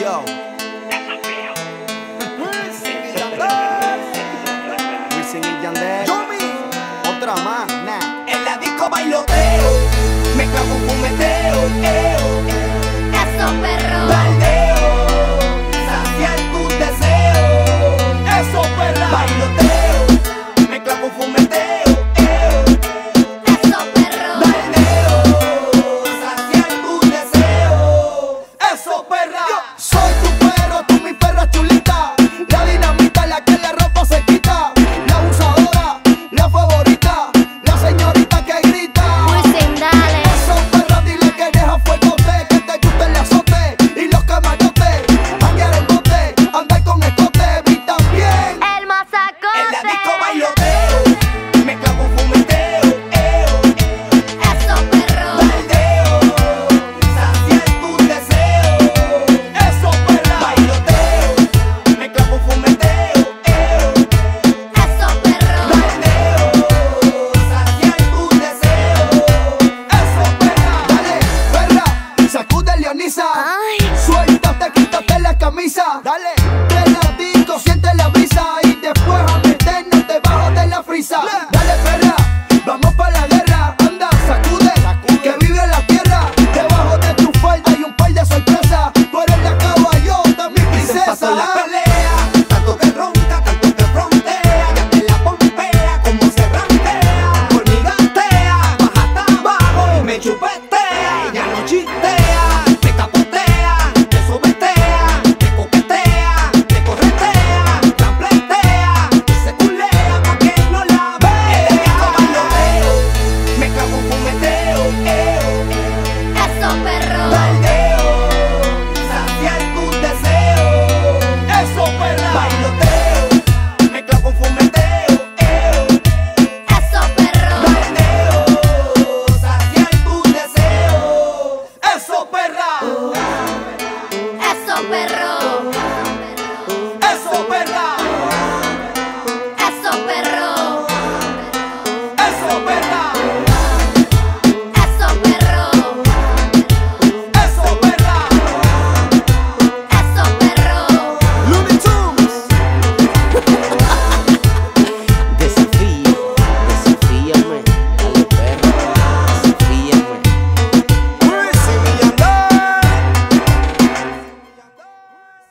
Yo. Perro,